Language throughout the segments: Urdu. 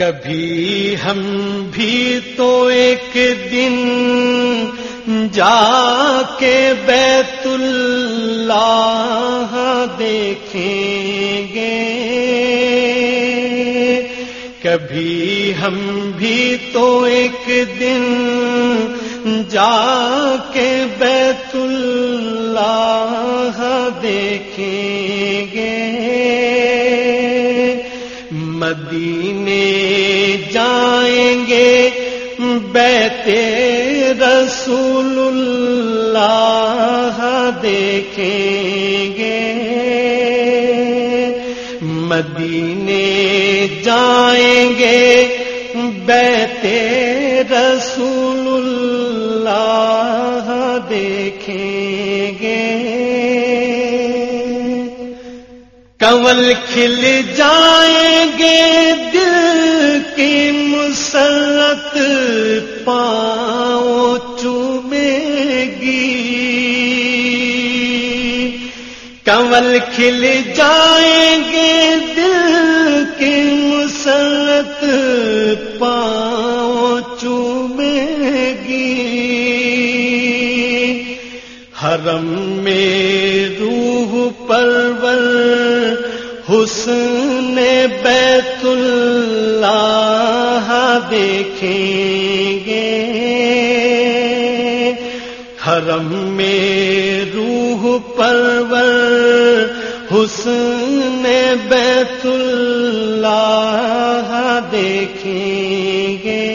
کبھی ہم بھی تو ایک دن جا کے بیت اللہ دیکھیں گے۔ کبھی ہم بھی تو ایک دن جا کے بیت اللہ دیکھیں مدینے جائیں گے بیت رسول اللہ دیکھیں گے مدینے جائیں گے بیت رسول اللہ دیکھیں گے کول کھل جائیں کول کھل جائیں گے دل کی مسلط، پاؤں چومے گی۔ حرم میں روح پرور، حسن بیت اللہ دیکھیں گے۔ حرم میں روح روح پرور حسن بیت اللہ دیکھیں گے۔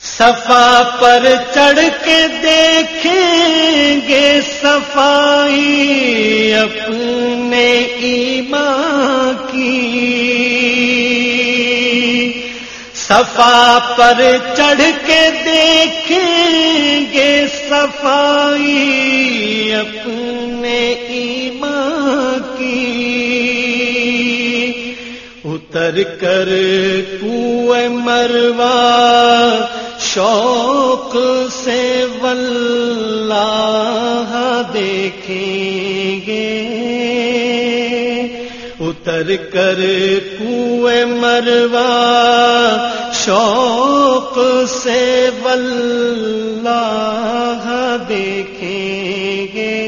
صفا پر چڑھ کے دیکھیں گے صفائی صفا پر چڑھ کے دیکھیں گے صفائی اپنے ایمان کی۔ اتر کر کوئے مروا، شوق سے واللہ دیکھیں گے۔ اتر کر کوئے مروا، شوق سے واللہ دیکھیں گے۔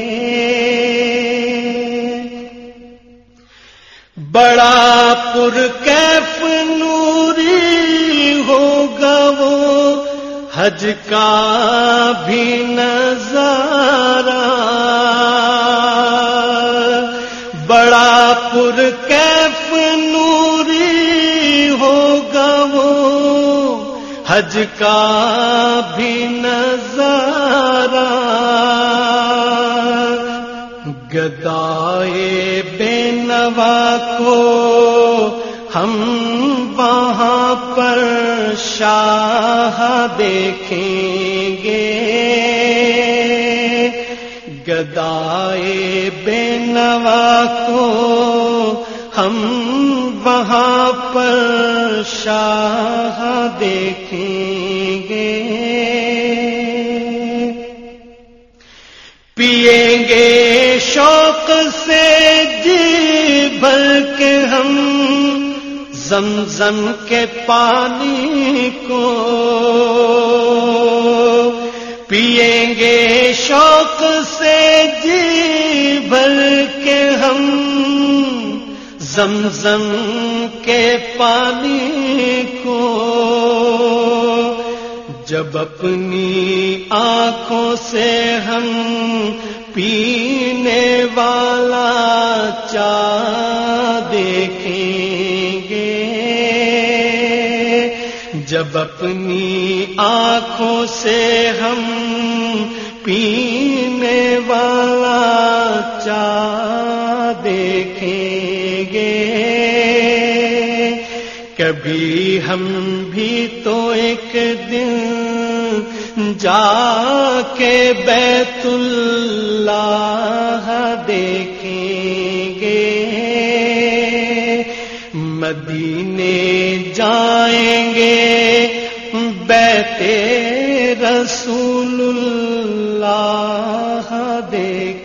بڑا پر کیف نوری ہوگا وہ، حج کا بھی نظارہ۔ بڑا پر کیف نوری ہوگا وہ؟ حج کا بھی نظارہ۔ گدائے بے نوا کو ہم وہاں پر شاہ دیکھیں گے۔ گدائے بے نوا کو ہم وہاں پر شاہ دیکھیں گے۔ پیئیں گے شوق سے جی بھر کے ہم، زمزم کے پانی کو۔ پیئیں گے شوق سے جی بھر کے ہم زمزم کے پانی کو جب اپنی آنکھوں سے ہم پینے والا چا دیکھیں گے۔ جب اپنی آنکھوں سے ہم پینے کبھی ہم بھی تو ایک دن جا کے بیت اللہ دیکھیں گے۔ مدینے جائیں گے۔ بیت رسول اللہ دیکھیں